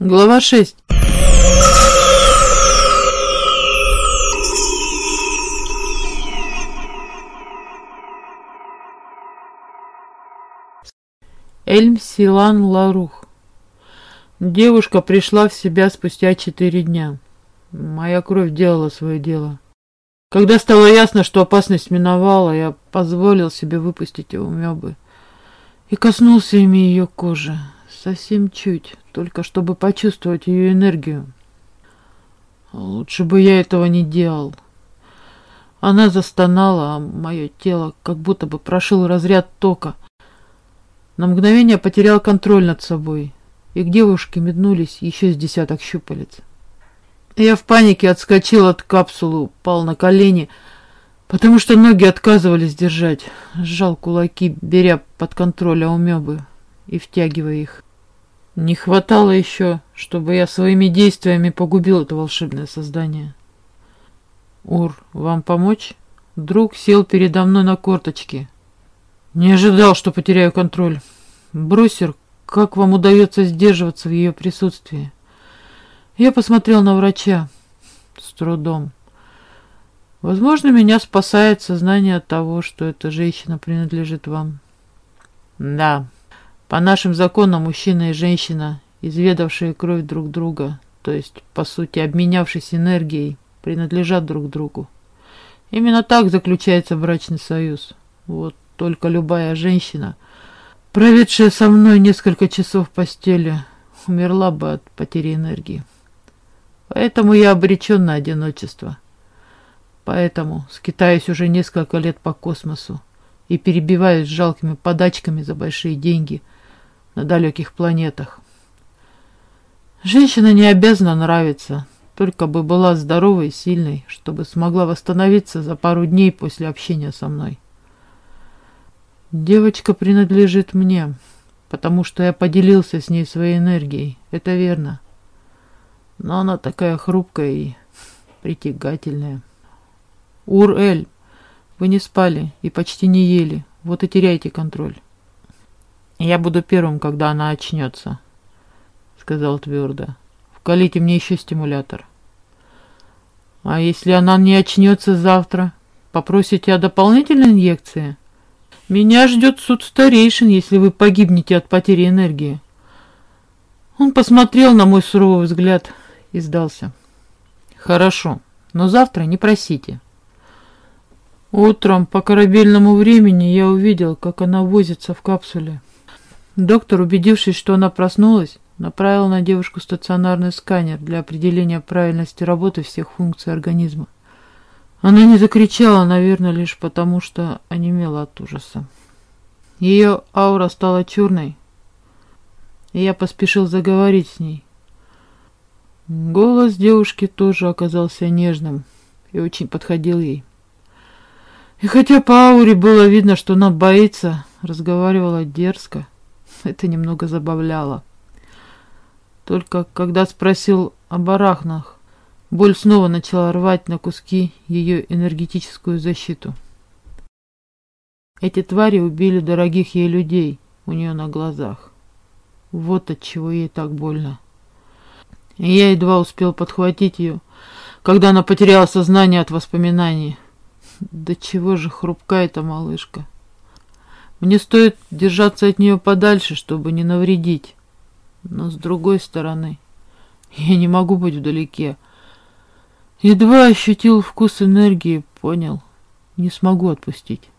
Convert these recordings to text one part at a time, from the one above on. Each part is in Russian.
Глава 6. Эльм Силан Ларух. Девушка пришла в себя спустя четыре дня. Моя кровь делала свое дело. Когда стало ясно, что опасность миновала, я позволил себе выпустить его мебы и коснулся ими ее кожи. Совсем чуть, только чтобы почувствовать ее энергию. Лучше бы я этого не делал. Она застонала, а мое тело как будто бы прошил разряд тока — на мгновение потерял контроль над собой, и к девушке меднулись еще с десяток щупалец. Я в панике отскочил от капсулы, упал на колени, потому что ноги отказывались держать. Сжал кулаки, беря под контроль аумебы и втягивая их. Не хватало еще, чтобы я своими действиями погубил это волшебное создание. «Ур, вам помочь?» Друг сел передо мной на корточки. Не ожидал, что потеряю контроль. Брусер, как вам удается сдерживаться в ее присутствии? Я посмотрел на врача с трудом. Возможно, меня спасает сознание того, что эта женщина принадлежит вам. Да, по нашим законам мужчина и женщина, изведавшие кровь друг друга, то есть, по сути, обменявшись энергией, принадлежат друг другу. Именно так заключается брачный союз. Вот только любая женщина, проведшая со мной несколько часов в постели, умерла бы от потери энергии. Поэтому я обречен на одиночество. Поэтому скитаюсь уже несколько лет по космосу и перебиваюсь жалкими подачками за большие деньги на далеких планетах. Женщина не обязана нравиться, только бы была здоровой и сильной, чтобы смогла восстановиться за пару дней после общения со мной. Девочка принадлежит мне, потому что я поделился с ней своей энергией. Это верно. Но она такая хрупкая и притягательная. Ур-Эль, вы не спали и почти не ели. Вот и теряйте контроль. Я буду первым, когда она очнется, сказал твердо. Вкалите мне еще стимулятор. А если она не очнется завтра, попросите о дополнительной инъекции? Меня ждет суд старейшин, если вы погибнете от потери энергии. Он посмотрел на мой суровый взгляд и сдался. Хорошо, но завтра не просите. Утром по корабельному времени я увидел, как она возится в капсуле. Доктор, убедившись, что она проснулась, направил на девушку стационарный сканер для определения правильности работы всех функций организма. Она не закричала, наверное, лишь потому, что онемела от ужаса. Ее аура стала черной, и я поспешил заговорить с ней. Голос девушки тоже оказался нежным и очень подходил ей. И хотя по ауре было видно, что она боится, разговаривала дерзко, это немного забавляло. Только когда спросил об арахнах, Боль снова начала рвать на куски ее энергетическую защиту. Эти твари убили дорогих ей людей у нее на глазах. Вот от чего ей так больно. И я едва успел подхватить ее, когда она потеряла сознание от воспоминаний. Да чего же хрупка эта малышка. Мне стоит держаться от нее подальше, чтобы не навредить. Но с другой стороны, я не могу быть вдалеке, Едва ощутил вкус энергии, понял, не смогу отпустить.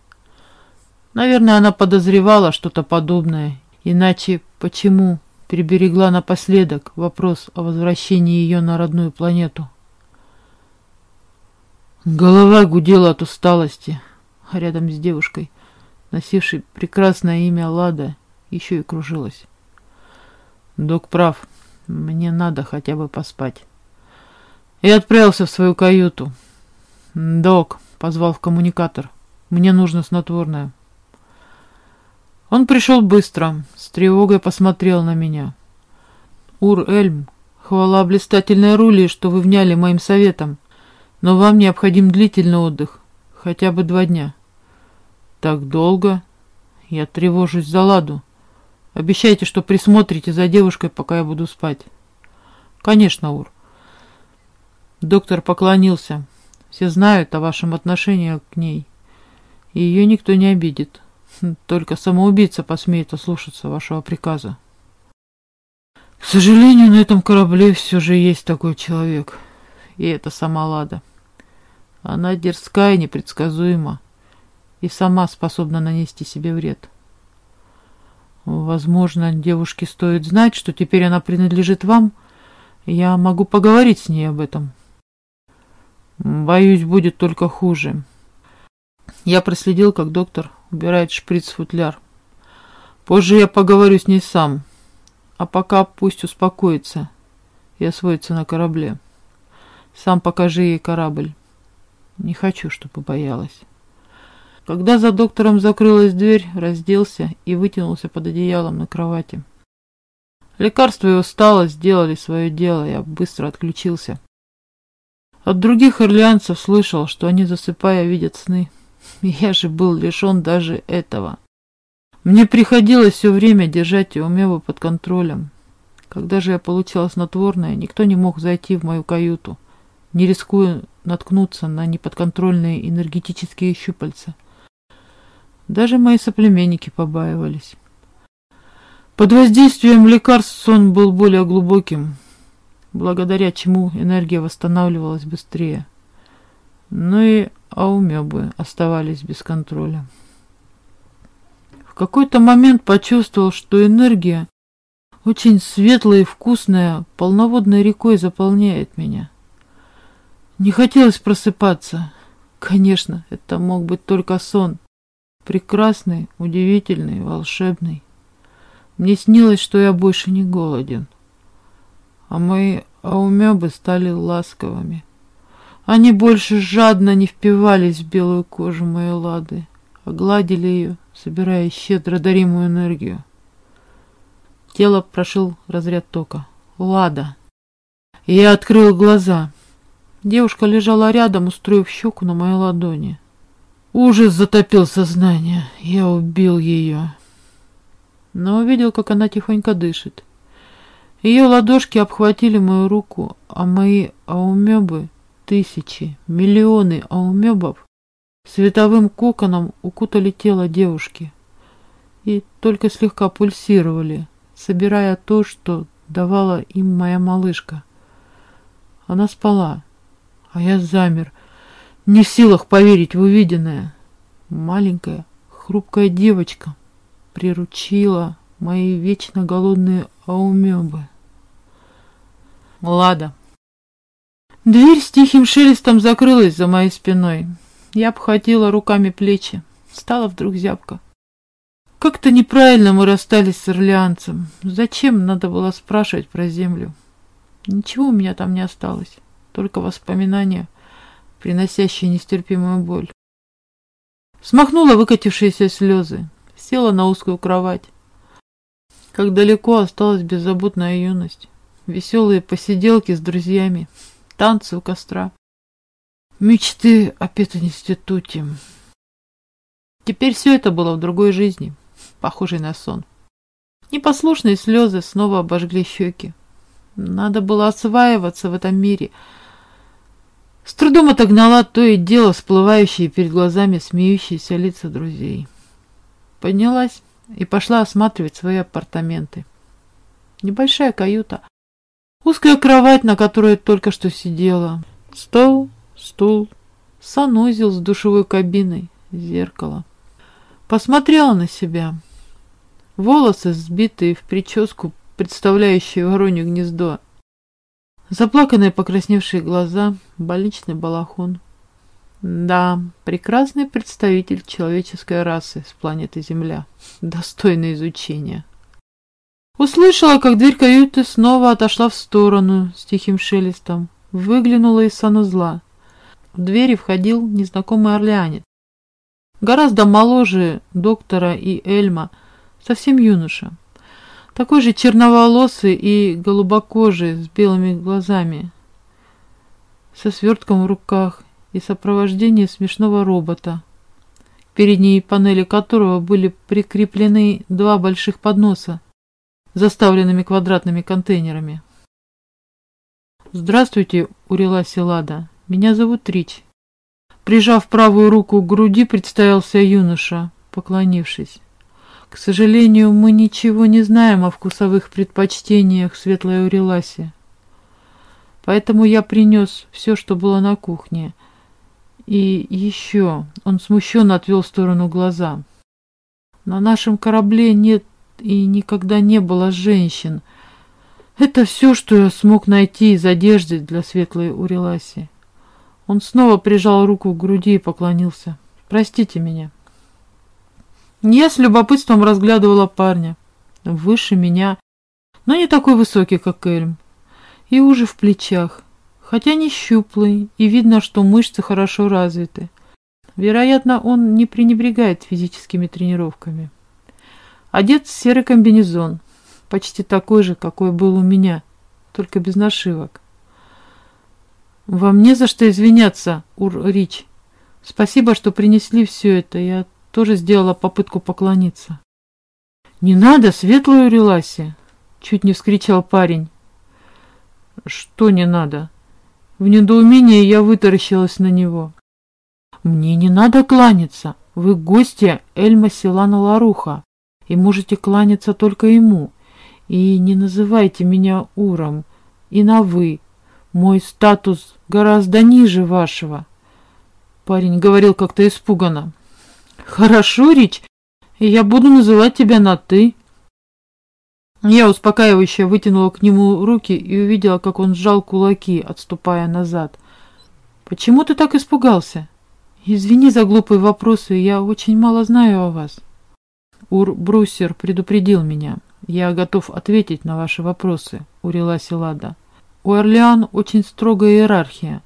Наверное, она подозревала что-то подобное, иначе почему приберегла напоследок вопрос о возвращении ее на родную планету? Голова гудела от усталости, а рядом с девушкой, носившей прекрасное имя Лада, еще и кружилась. Док прав, мне надо хотя бы поспать и отправился в свою каюту. «Док», — позвал в коммуникатор, — «мне нужно снотворное». Он пришел быстро, с тревогой посмотрел на меня. «Ур-Эльм, хвала блистательной рули, что вы вняли моим советом, но вам необходим длительный отдых, хотя бы два дня». «Так долго?» «Я тревожусь за Ладу. Обещайте, что присмотрите за девушкой, пока я буду спать». Конечно, Ур. Доктор поклонился. Все знают о вашем отношении к ней. И ее никто не обидит. Только самоубийца посмеет ослушаться вашего приказа. К сожалению, на этом корабле все же есть такой человек. И это сама Лада. Она дерзкая и непредсказуема. И сама способна нанести себе вред. Возможно, девушке стоит знать, что теперь она принадлежит вам. Я могу поговорить с ней об этом. Боюсь, будет только хуже. Я проследил, как доктор убирает шприц в футляр. Позже я поговорю с ней сам. А пока пусть успокоится и освоится на корабле. Сам покажи ей корабль. Не хочу, чтобы боялась. Когда за доктором закрылась дверь, разделся и вытянулся под одеялом на кровати. Лекарство и усталость сделали свое дело, я быстро отключился. От других орлеанцев слышал, что они, засыпая, видят сны. Я же был лишен даже этого. Мне приходилось все время держать Иомеву под контролем. Когда же я получала снотворное, никто не мог зайти в мою каюту, не рискуя наткнуться на неподконтрольные энергетические щупальца. Даже мои соплеменники побаивались. Под воздействием лекарств сон был более глубоким, благодаря чему энергия восстанавливалась быстрее. Но и аумебы оставались без контроля. В какой-то момент почувствовал, что энергия, очень светлая и вкусная, полноводной рекой заполняет меня. Не хотелось просыпаться. Конечно, это мог быть только сон. Прекрасный, удивительный, волшебный. Мне снилось, что я больше не голоден а мои аумебы стали ласковыми. Они больше жадно не впивались в белую кожу моей лады, а гладили ее, собирая щедро даримую энергию. Тело прошил разряд тока. Лада. я открыл глаза. Девушка лежала рядом, устроив щеку на моей ладони. Ужас затопил сознание. Я убил ее. Но увидел, как она тихонько дышит. Ее ладошки обхватили мою руку, а мои аумебы, тысячи, миллионы аумебов, световым коконом укутали тело девушки и только слегка пульсировали, собирая то, что давала им моя малышка. Она спала, а я замер, не в силах поверить в увиденное. Маленькая, хрупкая девочка приручила мои вечно голодные аумебы. Лада. Дверь с тихим шелестом закрылась за моей спиной. Я обхватила руками плечи. Стала вдруг зябко. Как-то неправильно мы расстались с Орлеанцем. Зачем надо было спрашивать про землю? Ничего у меня там не осталось. Только воспоминания, приносящие нестерпимую боль. Смахнула выкатившиеся слезы. Села на узкую кровать. Как далеко осталась беззаботная юность. Веселые посиделки с друзьями, танцы у костра. Мечты о пединституте. Теперь все это было в другой жизни, похожей на сон. Непослушные слезы снова обожгли щеки. Надо было осваиваться в этом мире. С трудом отогнала то и дело всплывающие перед глазами смеющиеся лица друзей. Поднялась и пошла осматривать свои апартаменты. Небольшая каюта, узкая кровать, на которой только что сидела, стол, стул, санузел с душевой кабиной, зеркало. Посмотрела на себя. Волосы сбитые в прическу, представляющие воронье гнездо. Заплаканные покрасневшие глаза, больничный балахон. Да, прекрасный представитель человеческой расы с планеты Земля, достойный изучения. Услышала, как дверь каюты снова отошла в сторону с тихим шелестом. Выглянула из санузла. В двери входил незнакомый орлеанец. Гораздо моложе доктора и Эльма, совсем юноша. Такой же черноволосый и голубокожий, с белыми глазами, со свертком в руках и сопровождение смешного робота, к передней панели которого были прикреплены два больших подноса, заставленными квадратными контейнерами. Здравствуйте, Урелась Лада. Меня зовут Рич. Прижав правую руку к груди, представился юноша, поклонившись. К сожалению, мы ничего не знаем о вкусовых предпочтениях светлой Уреласи. Поэтому я принес все, что было на кухне. И еще он смущенно отвел в сторону глаза. На нашем корабле нет и никогда не было женщин. Это все, что я смог найти из одежды для светлой Уреласи. Он снова прижал руку к груди и поклонился. «Простите меня». Я с любопытством разглядывала парня. Выше меня, но не такой высокий, как Эльм. И уже в плечах, хотя не щуплый, и видно, что мышцы хорошо развиты. Вероятно, он не пренебрегает физическими тренировками. Одет в серый комбинезон, почти такой же, какой был у меня, только без нашивок. Вам не за что извиняться, Ур-Рич. Спасибо, что принесли все это. Я тоже сделала попытку поклониться. «Не надо, светлую Реласи!» Чуть не вскричал парень. «Что не надо?» В недоумении я вытаращилась на него. «Мне не надо кланяться. Вы гости Эльма Силана Ларуха, и можете кланяться только ему. И не называйте меня Уром, и на «вы». Мой статус гораздо ниже вашего». Парень говорил как-то испуганно. «Хорошо, Рич, я буду называть тебя на «ты». Я успокаивающе вытянула к нему руки и увидела, как он сжал кулаки, отступая назад. «Почему ты так испугался?» «Извини за глупые вопросы, я очень мало знаю о вас». Ур Брусер предупредил меня. Я готов ответить на ваши вопросы, урила Силада. У Орлеан очень строгая иерархия.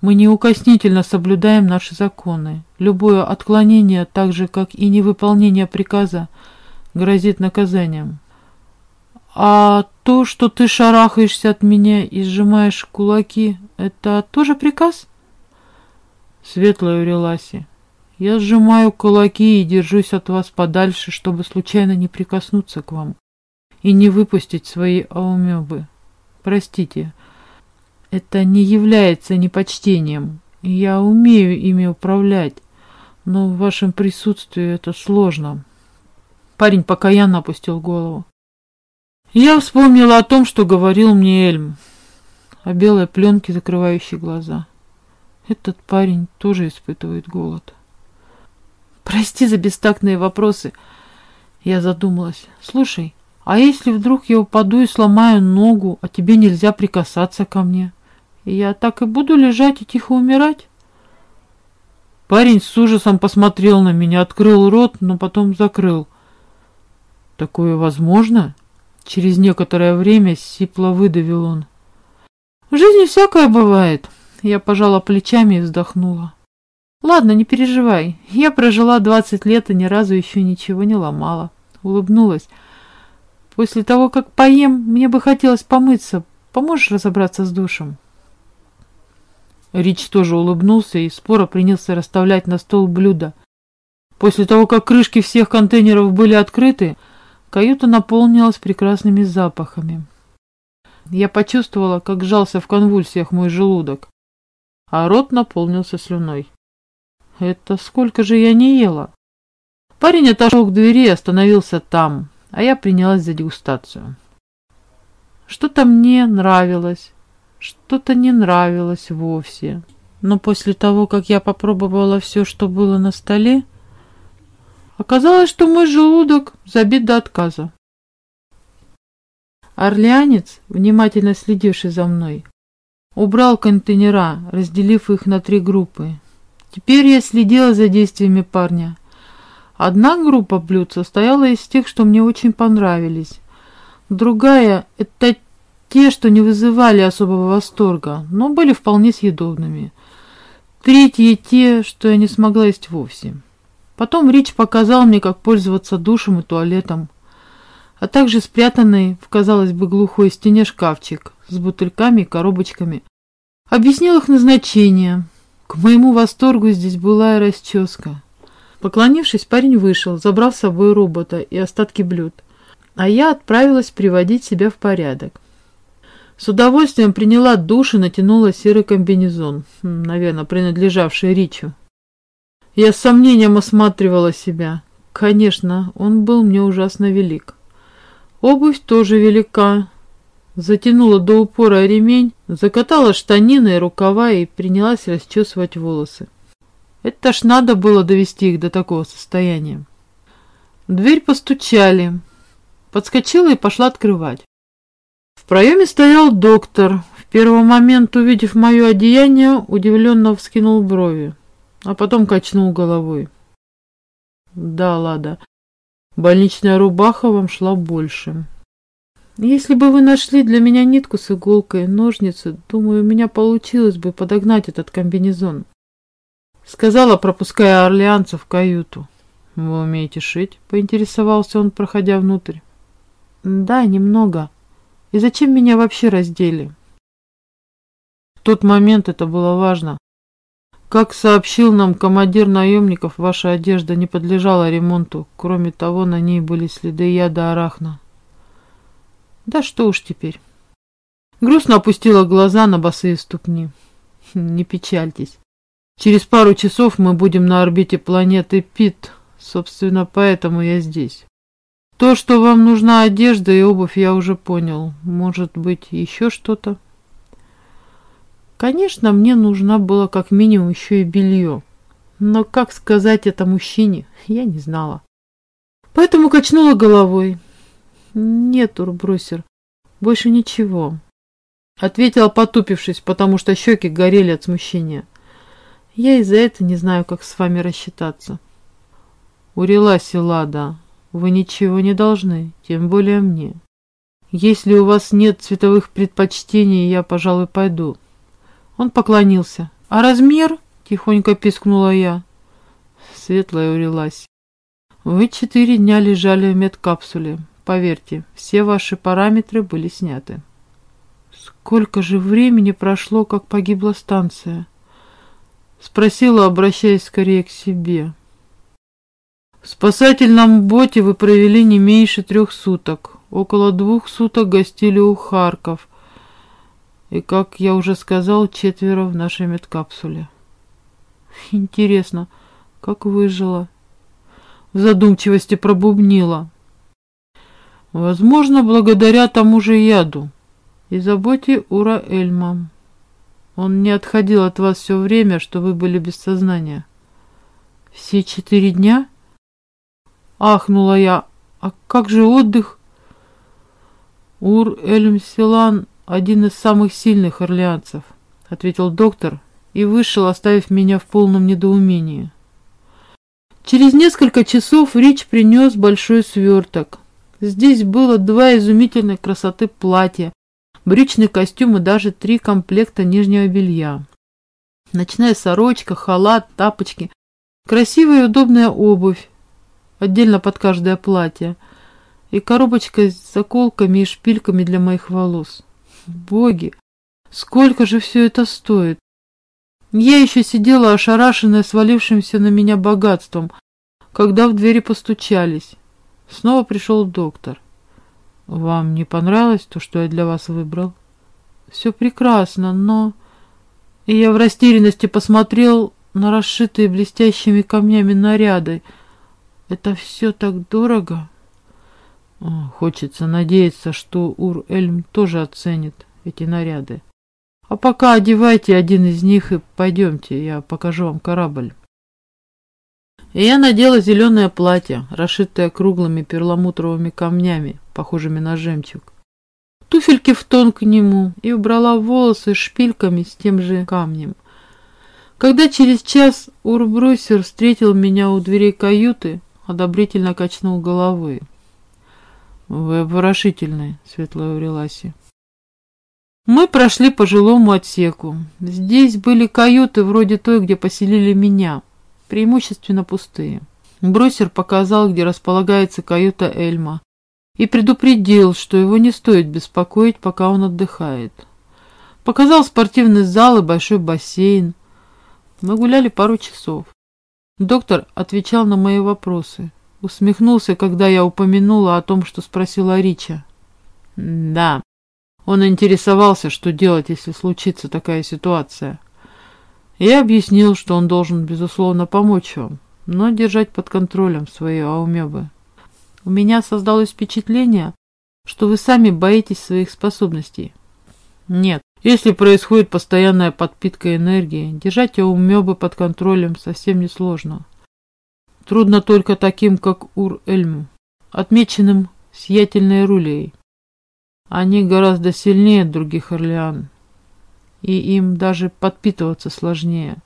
Мы неукоснительно соблюдаем наши законы. Любое отклонение, так же как и невыполнение приказа, грозит наказанием. А то, что ты шарахаешься от меня и сжимаешь кулаки, это тоже приказ? Светлая Уреласи, я сжимаю кулаки и держусь от вас подальше, чтобы случайно не прикоснуться к вам и не выпустить свои аумебы. Простите, это не является непочтением. Я умею ими управлять, но в вашем присутствии это сложно. Парень покаянно опустил голову. Я вспомнила о том, что говорил мне Эльм, о белой пленке, закрывающей глаза. Этот парень тоже испытывает голод. Прости за бестактные вопросы. Я задумалась. Слушай, а если вдруг я упаду и сломаю ногу, а тебе нельзя прикасаться ко мне? Я так и буду лежать и тихо умирать? Парень с ужасом посмотрел на меня, открыл рот, но потом закрыл. Такое возможно? Через некоторое время сипло выдавил он. В жизни всякое бывает. Я пожала плечами и вздохнула. Ладно, не переживай. Я прожила двадцать лет и ни разу еще ничего не ломала. Улыбнулась. После того, как поем, мне бы хотелось помыться. Поможешь разобраться с душем? Рич тоже улыбнулся и споро принялся расставлять на стол блюда. После того, как крышки всех контейнеров были открыты, Каюта наполнилась прекрасными запахами. Я почувствовала, как сжался в конвульсиях мой желудок, а рот наполнился слюной. Это сколько же я не ела? Парень отошел к двери и остановился там, а я принялась за дегустацию. Что-то мне нравилось, что-то не нравилось вовсе. Но после того, как я попробовала все, что было на столе, Оказалось, что мой желудок забит до отказа. Орлеанец, внимательно следивший за мной, убрал контейнера, разделив их на три группы. Теперь я следила за действиями парня. Одна группа блюд состояла из тех, что мне очень понравились. Другая – это те, что не вызывали особого восторга, но были вполне съедобными. Третьи – те, что я не смогла есть вовсе. Потом Рич показал мне, как пользоваться душем и туалетом, а также спрятанный в, казалось бы, глухой стене шкафчик с бутыльками и коробочками. Объяснил их назначение. К моему восторгу здесь была и расческа. Поклонившись, парень вышел, забрав с собой робота и остатки блюд, а я отправилась приводить себя в порядок. С удовольствием приняла душ и натянула серый комбинезон, наверное, принадлежавший Ричу. Я с сомнением осматривала себя. Конечно, он был мне ужасно велик. Обувь тоже велика. Затянула до упора ремень, закатала штанины и рукава и принялась расчесывать волосы. Это ж надо было довести их до такого состояния. В дверь постучали. Подскочила и пошла открывать. В проеме стоял доктор. В первый момент, увидев мое одеяние, удивленно вскинул брови, а потом качнул головой. Да, Лада, больничная рубаха вам шла больше. Если бы вы нашли для меня нитку с иголкой, ножницы, думаю, у меня получилось бы подогнать этот комбинезон. Сказала, пропуская орлеанца в каюту. Вы умеете шить? Поинтересовался он, проходя внутрь. Да, немного. И зачем меня вообще раздели? В тот момент это было важно. Как сообщил нам командир наемников, ваша одежда не подлежала ремонту. Кроме того, на ней были следы яда арахна. Да что уж теперь. Грустно опустила глаза на босые ступни. Не печальтесь. Через пару часов мы будем на орбите планеты Пит. Собственно, поэтому я здесь. То, что вам нужна одежда и обувь, я уже понял. Может быть, еще что-то? Конечно, мне нужна была как минимум еще и белье. Но как сказать это мужчине, я не знала. Поэтому качнула головой. Нет, Урбрусер, больше ничего. Ответила, потупившись, потому что щеки горели от смущения. Я из-за этого не знаю, как с вами рассчитаться. Урелась Лада, вы ничего не должны, тем более мне. Если у вас нет цветовых предпочтений, я, пожалуй, пойду. Он поклонился. «А размер?» — тихонько пискнула я. Светлая урелась. «Вы четыре дня лежали в медкапсуле. Поверьте, все ваши параметры были сняты». «Сколько же времени прошло, как погибла станция?» Спросила, обращаясь скорее к себе. В спасательном боте вы провели не меньше трех суток. Около двух суток гостили у Харков. И, как я уже сказал, четверо в нашей медкапсуле. Интересно, как выжила? В задумчивости пробубнила. Возможно, благодаря тому же яду и заботе Ура Эльма. Он не отходил от вас все время, что вы были без сознания. Все четыре дня? Ахнула я. А как же отдых? Ур Эльм Силан один из самых сильных орлеанцев, ответил доктор и вышел, оставив меня в полном недоумении. Через несколько часов Рич принес большой сверток. Здесь было два изумительной красоты платья, брючный костюм и даже три комплекта нижнего белья. Ночная сорочка, халат, тапочки, красивая и удобная обувь, отдельно под каждое платье, и коробочка с заколками и шпильками для моих волос. Боги, сколько же все это стоит? Я еще сидела ошарашенная свалившимся на меня богатством, когда в двери постучались. Снова пришел доктор. Вам не понравилось то, что я для вас выбрал? Все прекрасно, но... И я в растерянности посмотрел на расшитые блестящими камнями наряды. Это все так дорого. Хочется надеяться, что Ур-Эльм тоже оценит эти наряды. А пока одевайте один из них и пойдемте, я покажу вам корабль. И я надела зеленое платье, расшитое круглыми перламутровыми камнями, похожими на жемчуг. Туфельки в тон к нему и убрала волосы шпильками с тем же камнем. Когда через час Урбрусер встретил меня у дверей каюты, одобрительно качнул головой. «Вы обворожительны, светлая Уреласи». Мы прошли по жилому отсеку. Здесь были каюты вроде той, где поселили меня, преимущественно пустые. Бросер показал, где располагается каюта Эльма, и предупредил, что его не стоит беспокоить, пока он отдыхает. Показал спортивный зал и большой бассейн. Мы гуляли пару часов. Доктор отвечал на мои вопросы. Усмехнулся, когда я упомянула о том, что спросила Рича. «Да, Он интересовался, что делать, если случится такая ситуация. Я объяснил, что он должен, безусловно, помочь вам, но держать под контролем свои аумебы. У меня создалось впечатление, что вы сами боитесь своих способностей. Нет, если происходит постоянная подпитка энергии, держать аумебы под контролем совсем несложно. Трудно только таким, как Ур-Эльму, отмеченным сиятельной рулей. Они гораздо сильнее других Орлеан, и им даже подпитываться сложнее.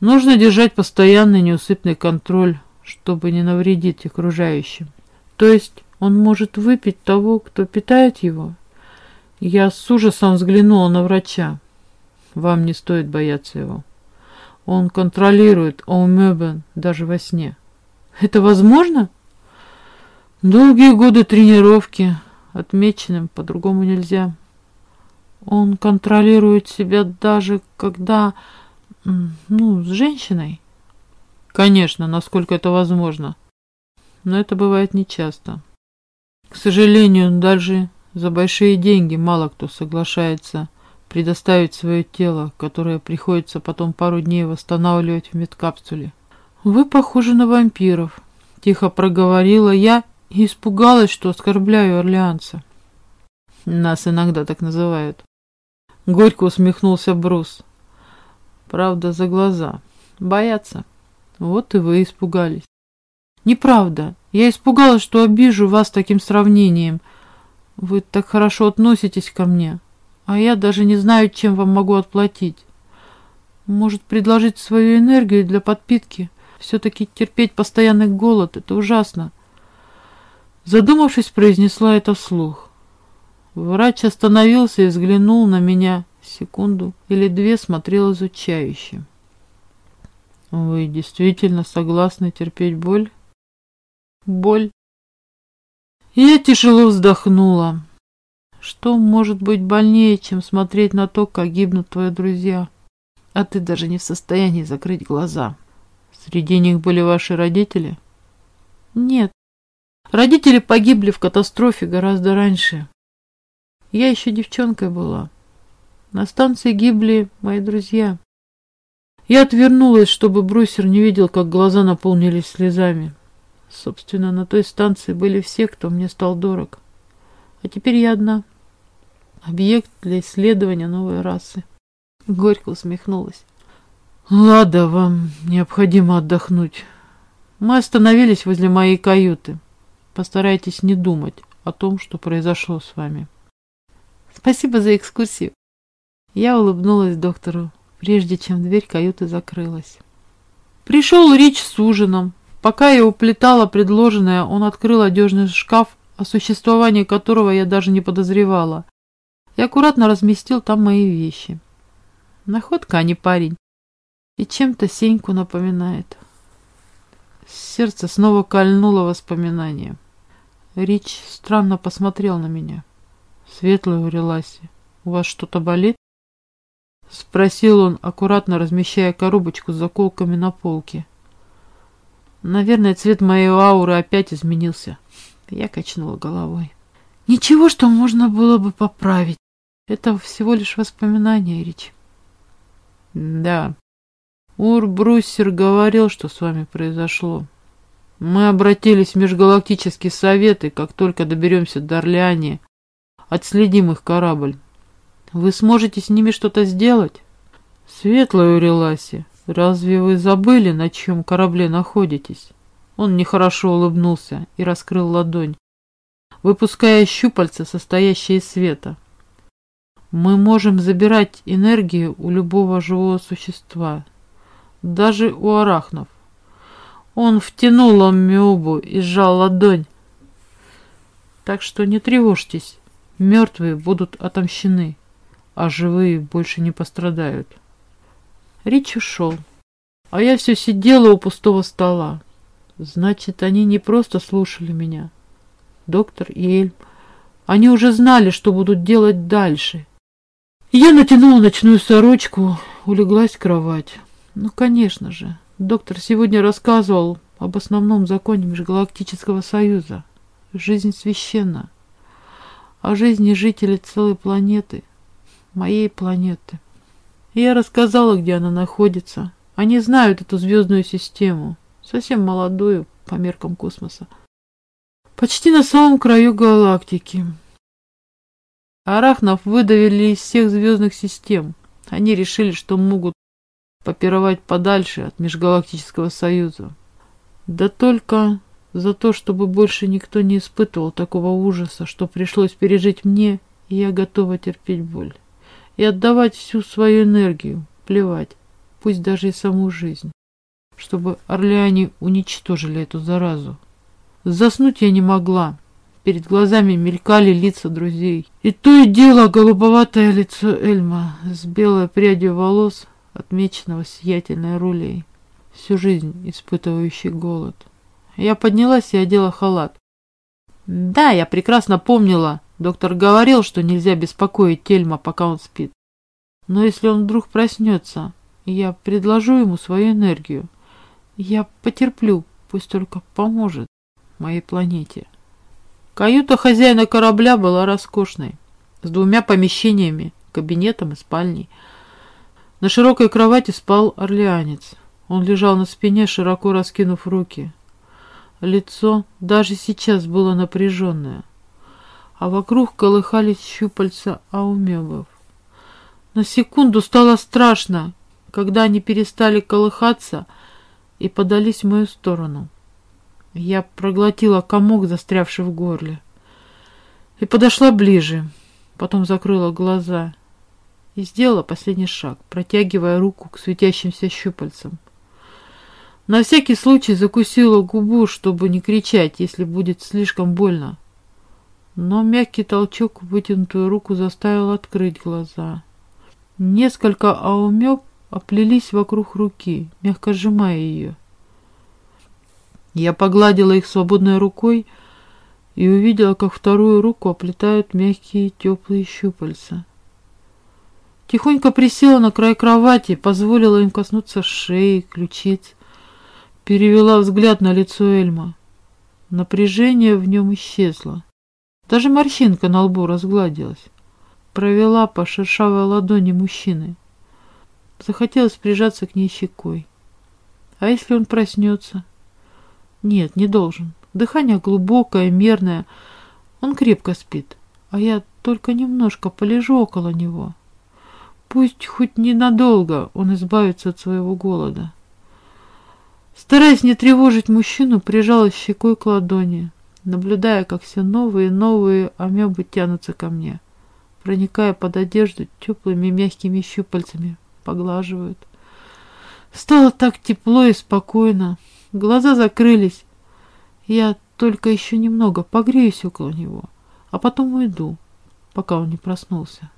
Нужно держать постоянный неусыпный контроль, чтобы не навредить окружающим. То есть он может выпить того, кто питает его? Я с ужасом взглянула на врача. Вам не стоит бояться его. Он контролирует Оумебен даже во сне. Это возможно? Долгие годы тренировки, отмеченным по-другому нельзя. Он контролирует себя даже когда, ну, с женщиной. Конечно, насколько это возможно. Но это бывает нечасто. К сожалению, даже за большие деньги мало кто соглашается предоставить свое тело, которое приходится потом пару дней восстанавливать в медкапсуле. «Вы похожи на вампиров», — тихо проговорила я и испугалась, что оскорбляю орлеанца. Нас иногда так называют. Горько усмехнулся Брус. Правда, за глаза. Боятся. Вот и вы испугались. Неправда. Я испугалась, что обижу вас таким сравнением. Вы так хорошо относитесь ко мне, а я даже не знаю, чем вам могу отплатить. Может, предложить свою энергию для подпитки? Все-таки терпеть постоянный голод — это ужасно. Задумавшись, произнесла это вслух. Врач остановился и взглянул на меня секунду или две, смотрел изучающе. «Вы действительно согласны терпеть боль?» «Боль?» Я тяжело вздохнула. Что может быть больнее, чем смотреть на то, как гибнут твои друзья? А ты даже не в состоянии закрыть глаза. Среди них были ваши родители? Нет, Родители погибли в катастрофе гораздо раньше. Я еще девчонкой была. На станции гибли мои друзья. Я отвернулась, чтобы Брусер не видел, как глаза наполнились слезами. Собственно, на той станции были все, кто мне стал дорог. А теперь я одна. Объект для исследования новой расы. Горько усмехнулась. Ладно, вам необходимо отдохнуть. Мы остановились возле моей каюты. Постарайтесь не думать о том, что произошло с вами. Спасибо за экскурсию. Я улыбнулась доктору, прежде чем дверь каюты закрылась. Пришел Рич с ужином. Пока я уплетала предложенное, он открыл одежный шкаф, о существовании которого я даже не подозревала, и аккуратно разместил там мои вещи. Находка, а не парень. И чем-то Сеньку напоминает. Сердце снова кольнуло воспоминание. Рич странно посмотрел на меня. Светлая урелась. У вас что-то болит? Спросил он, аккуратно размещая коробочку с заколками на полке. Наверное, цвет моей ауры опять изменился. Я качнула головой. Ничего, что можно было бы поправить. Это всего лишь воспоминания, Рич. Да. Ур Бруссер говорил, что с вами произошло. Мы обратились в Межгалактический совет, и как только доберемся до Орлеания, отследим их корабль. Вы сможете с ними что-то сделать? Светлая Уреласи, разве вы забыли, на чем корабле находитесь? Он нехорошо улыбнулся и раскрыл ладонь, выпуская щупальца, состоящие из света. Мы можем забирать энергию у любого живого существа, даже у арахнов. Он втянул амебу и сжал ладонь. Так что не тревожьтесь, мертвые будут отомщены, а живые больше не пострадают. Рич ушел, а я все сидела у пустого стола. Значит, они не просто слушали меня. Доктор и Эльм, они уже знали, что будут делать дальше. Я натянула ночную сорочку, улеглась в кровать. Ну, конечно же, Доктор сегодня рассказывал об основном законе Межгалактического Союза. Жизнь священна. о жизни жителей целой планеты, моей планеты. Я рассказала, где она находится. Они знают эту звездную систему, совсем молодую по меркам космоса. Почти на самом краю галактики. Арахнов выдавили из всех звездных систем. Они решили, что могут попировать подальше от Межгалактического Союза. Да только за то, чтобы больше никто не испытывал такого ужаса, что пришлось пережить мне, и я готова терпеть боль. И отдавать всю свою энергию, плевать, пусть даже и саму жизнь, чтобы орлеане уничтожили эту заразу. Заснуть я не могла. Перед глазами мелькали лица друзей. И то и дело голубоватое лицо Эльма с белой прядью волос, отмеченного сиятельной рулей, всю жизнь испытывающий голод. Я поднялась и одела халат. Да, я прекрасно помнила. Доктор говорил, что нельзя беспокоить Тельма, пока он спит. Но если он вдруг проснется, я предложу ему свою энергию. Я потерплю, пусть только поможет моей планете. Каюта хозяина корабля была роскошной, с двумя помещениями, кабинетом и спальней. На широкой кровати спал орлеанец. Он лежал на спине, широко раскинув руки. Лицо даже сейчас было напряженное, а вокруг колыхались щупальца аумебов. На секунду стало страшно, когда они перестали колыхаться и подались в мою сторону. Я проглотила комок, застрявший в горле, и подошла ближе, потом закрыла глаза и сделала последний шаг, протягивая руку к светящимся щупальцам. На всякий случай закусила губу, чтобы не кричать, если будет слишком больно. Но мягкий толчок в вытянутую руку заставил открыть глаза. Несколько аумёб оплелись вокруг руки, мягко сжимая ее. Я погладила их свободной рукой и увидела, как вторую руку оплетают мягкие теплые щупальца. Тихонько присела на край кровати, позволила им коснуться шеи, ключиц перевела взгляд на лицо Эльма. Напряжение в нем исчезло. Даже морщинка на лбу разгладилась. Провела по шершавой ладони мужчины. Захотелось прижаться к ней щекой. А если он проснется? Нет, не должен. Дыхание глубокое, мерное. Он крепко спит, а я только немножко полежу около него. Пусть хоть ненадолго он избавится от своего голода. Стараясь не тревожить мужчину, прижалась щекой к ладони, наблюдая, как все новые и новые амебы тянутся ко мне, проникая под одежду теплыми мягкими щупальцами, поглаживают. Стало так тепло и спокойно, глаза закрылись. Я только еще немного погреюсь около него, а потом уйду, пока он не проснулся.